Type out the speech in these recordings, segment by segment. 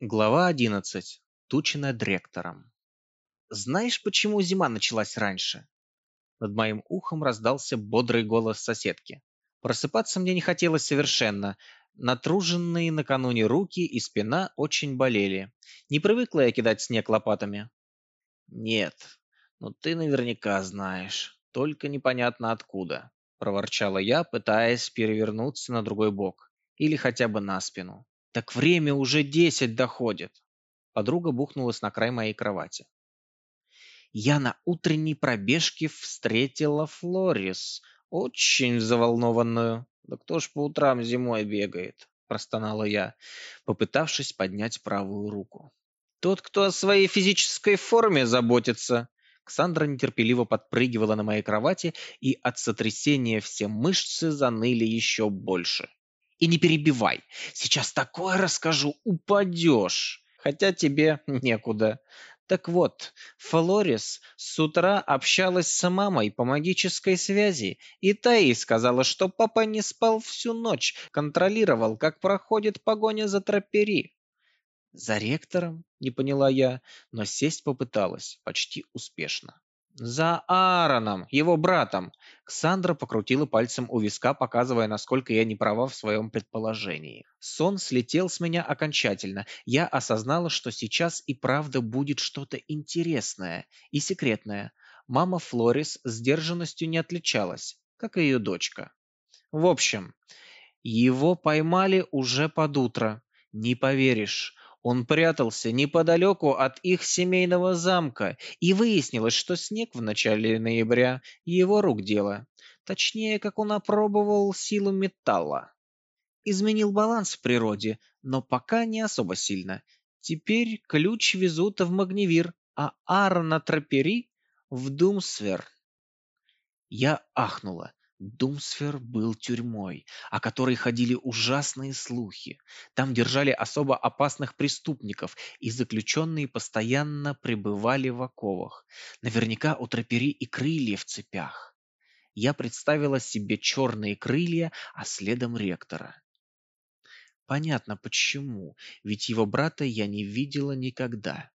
Глава 11. Тучи над ректором. «Знаешь, почему зима началась раньше?» Над моим ухом раздался бодрый голос соседки. Просыпаться мне не хотелось совершенно. Натруженные накануне руки и спина очень болели. Не привыкла я кидать снег лопатами. «Нет, но ты наверняка знаешь. Только непонятно откуда», — проворчала я, пытаясь перевернуться на другой бок. Или хотя бы на спину. Так время уже десять доходит. Подруга бухнулась на край моей кровати. Я на утренней пробежке встретила Флорис, очень взволнованную. Да кто ж по утрам зимой бегает? простонала я, попытавшись поднять правую руку. Тот, кто о своей физической форме заботится. Ксандра нетерпеливо подпрыгивала на моей кровати, и от сотрясения все мышцы заныли еще больше. И не перебивай. Сейчас такое расскажу, упадешь. Хотя тебе некуда. Так вот, Флорис с утра общалась с мамой по магической связи, и та ей сказала, что папа не спал всю ночь, контролировал, как проходит погоня за тропери. «За ректором?» — не поняла я, но сесть попыталась, почти успешно. «За Аароном, его братом!» Ксандра покрутила пальцем у виска, показывая, насколько я не права в своем предположении. Сон слетел с меня окончательно. Я осознала, что сейчас и правда будет что-то интересное и секретное. Мама Флорис сдержанностью не отличалась, как и ее дочка. В общем, его поймали уже под утро. Не поверишь, он прятался неподалеку от их семейного замка, и выяснилось, что снег в начале ноября – его рук дело. Точнее, как он опробовал силу металла. Изменил баланс в природе, но пока не особо сильно. Теперь ключ везут в Магневир, а Арна Трапери – в Думсвер. Я ахнула. Думсфер был тюрьмой, о которой ходили ужасные слухи. Там держали особо опасных преступников, и заключенные постоянно пребывали в оковах. Наверняка у тропери и крылья в цепях. Я представила себе черные крылья, а следом ректора. Понятно почему, ведь его брата я не видела никогда.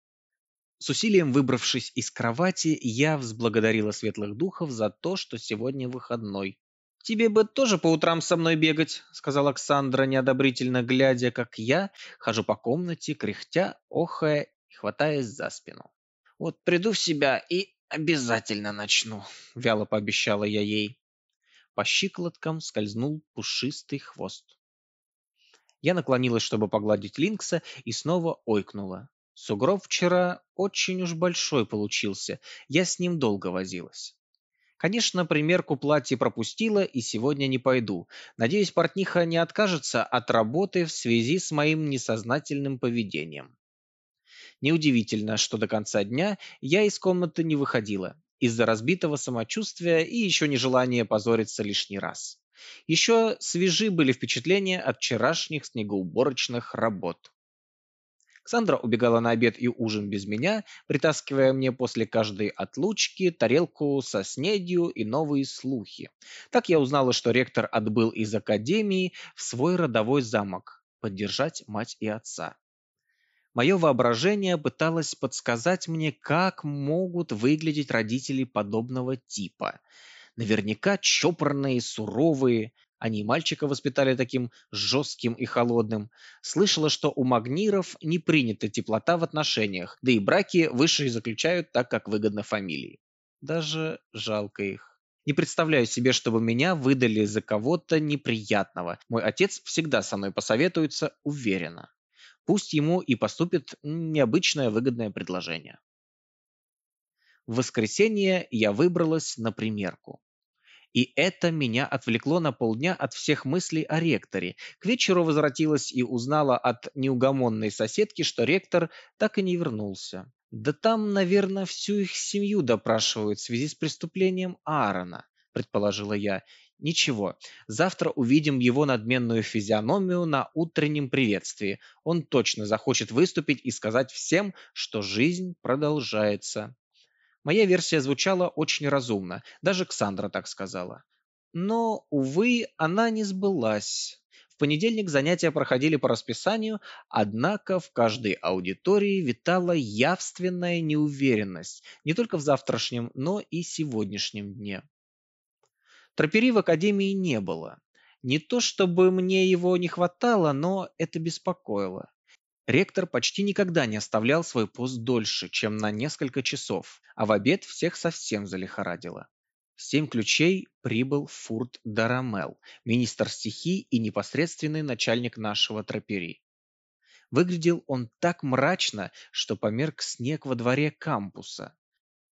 С усилием выбравшись из кровати, я взблагодарила светлых духов за то, что сегодня выходной. «Тебе бы тоже по утрам со мной бегать», — сказала Александра, неодобрительно глядя, как я хожу по комнате, кряхтя, охая и хватаясь за спину. «Вот приду в себя и обязательно начну», — вяло пообещала я ей. По щиколоткам скользнул пушистый хвост. Я наклонилась, чтобы погладить Линкса, и снова ойкнула. Сугроб вчера очень уж большой получился, я с ним долго возилась. Конечно, примерку платья пропустила и сегодня не пойду. Надеюсь, портниха не откажется от работы в связи с моим несознательным поведением. Неудивительно, что до конца дня я из комнаты не выходила, из-за разбитого самочувствия и еще нежелания позориться лишний раз. Еще свежи были впечатления от вчерашних снегоуборочных работ. Ксандра убегала на обед и ужин без меня, притаскивая мне после каждой отлучки тарелку со снедью и новые слухи. Так я узнала, что ректор отбыл из академии в свой родовой замок поддержать мать и отца. Мое воображение пыталось подсказать мне, как могут выглядеть родители подобного типа. Наверняка чопорные, суровые, они мальчика воспитали таким жестким и холодным. Слышала, что у магниров не принята теплота в отношениях, да и браки высшие заключают так, как выгодно фамилии. Даже жалко их. Не представляю себе, чтобы меня выдали за кого-то неприятного. Мой отец всегда со мной посоветуется уверенно. Пусть ему и поступит необычное выгодное предложение. В воскресенье я выбралась на примерку. И это меня отвлекло на полдня от всех мыслей о ректоре. К вечеру возвратилась и узнала от неугомонной соседки, что ректор так и не вернулся. Да там, наверное, всю их семью допрашивают в связи с преступлением Аарона, предположила я. Ничего, завтра увидим его надменную физиономию на утреннем приветствии. Он точно захочет выступить и сказать всем, что жизнь продолжается. Моя версия звучала очень разумно, даже Ксандра так сказала. Но, увы, она не сбылась. В понедельник занятия проходили по расписанию, однако в каждой аудитории витала явственная неуверенность не только в завтрашнем, но и сегодняшнем дне. Тропери в академии не было. Не то чтобы мне его не хватало, но это беспокоило. Ректор почти никогда не оставлял свой пост дольше, чем на несколько часов, а в обед всех совсем залихорадило. В семь ключей прибыл Фурт Дарамел, министр стихий и непосредственный начальник нашего тропери. Выглядел он так мрачно, что померк снег во дворе кампуса.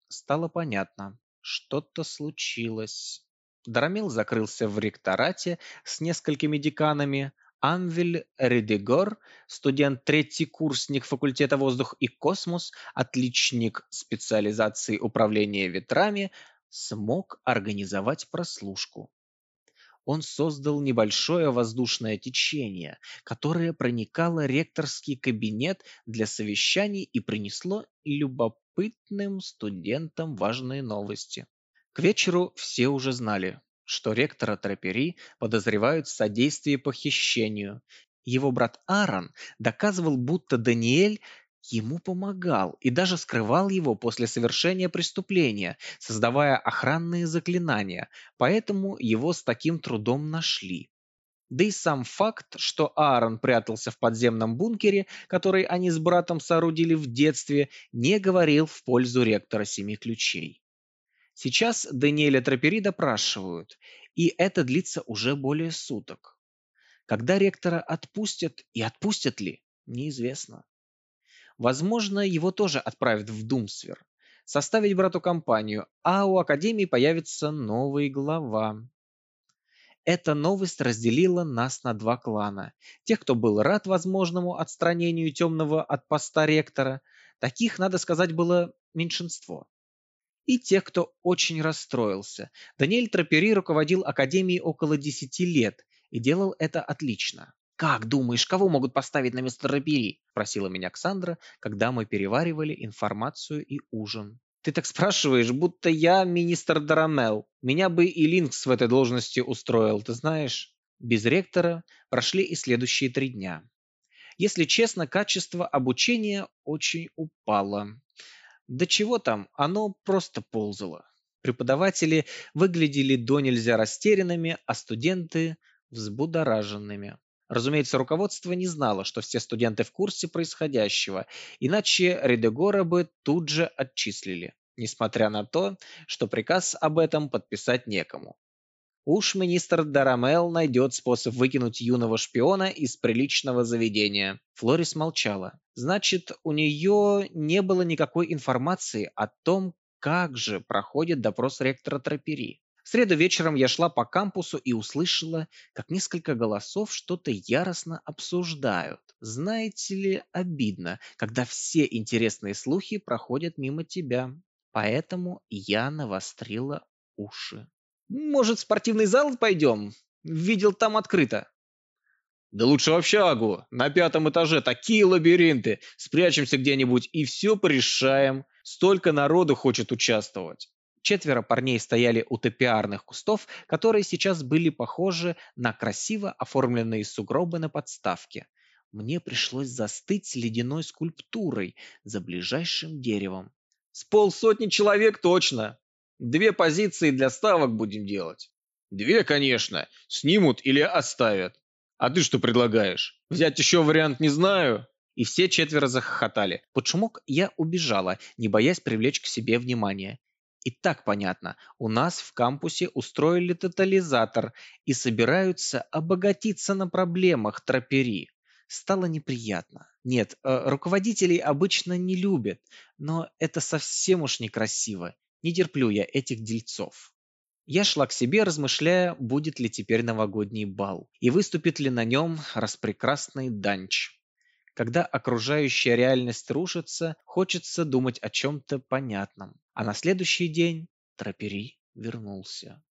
Стало понятно, что-то случилось. Дарамел закрылся в ректорате с несколькими деканами, Амвель Редегор, студент третий курсник факультета воздух и космос, отличник специализации управления ветрами, смог организовать прослушку. Он создал небольшое воздушное течение, которое проникало ректорский кабинет для совещаний и принесло любопытным студентам важные новости. К вечеру все уже знали, что ректора Трапери подозревают в содействии похищению. Его брат Аарон доказывал, будто Даниэль ему помогал и даже скрывал его после совершения преступления, создавая охранные заклинания, поэтому его с таким трудом нашли. Да и сам факт, что Аарон прятался в подземном бункере, который они с братом соорудили в детстве, не говорил в пользу ректора Семи Ключей. Сейчас Даниэля Трапери допрашивают, и это длится уже более суток. Когда ректора отпустят и отпустят ли, неизвестно. Возможно, его тоже отправят в Думсвер, составить брату компанию, а у Академии появится новый глава. Эта новость разделила нас на два клана. Тех, кто был рад возможному отстранению темного от поста ректора, таких, надо сказать, было меньшинство и тех, кто очень расстроился. Даниэль Трапери руководил Академией около 10 лет и делал это отлично. «Как думаешь, кого могут поставить на место Трапери?» – спросила меня Ксандра, когда мы переваривали информацию и ужин. «Ты так спрашиваешь, будто я министр Дарамел. Меня бы и Линкс в этой должности устроил, ты знаешь?» Без ректора прошли и следующие три дня. Если честно, качество обучения очень упало. Да чего там, оно просто ползало. Преподаватели выглядели до нельзя растерянными, а студенты – взбудораженными. Разумеется, руководство не знало, что все студенты в курсе происходящего, иначе Редегора бы тут же отчислили, несмотря на то, что приказ об этом подписать некому. Уж министр Дарамел найдет способ выкинуть юного шпиона из приличного заведения. Флорис молчала. Значит, у нее не было никакой информации о том, как же проходит допрос ректора Трапери. В среду вечером я шла по кампусу и услышала, как несколько голосов что-то яростно обсуждают. Знаете ли, обидно, когда все интересные слухи проходят мимо тебя. Поэтому я навострила уши. Может, в спортивный зал пойдем? Видел там открыто. Да лучше в общагу. На пятом этаже такие лабиринты. Спрячемся где-нибудь и все порешаем. Столько народу хочет участвовать. Четверо парней стояли у топиарных кустов, которые сейчас были похожи на красиво оформленные сугробы на подставке. Мне пришлось застыть ледяной скульптурой за ближайшим деревом. С полсотни человек точно. Две позиции для ставок будем делать. Две, конечно. Снимут или оставят. А ты что предлагаешь? Взять еще вариант не знаю. И все четверо захохотали. Под шумок я убежала, не боясь привлечь к себе внимание. И так понятно, у нас в кампусе устроили тотализатор и собираются обогатиться на проблемах тропери. Стало неприятно. Нет, э, руководителей обычно не любят, но это совсем уж некрасиво. Не терплю я этих дельцов. Я шла к себе, размышляя, будет ли теперь новогодний бал, и выступит ли на нем распрекрасный данч. Когда окружающая реальность рушится, хочется думать о чем-то понятном. А на следующий день Трапери вернулся.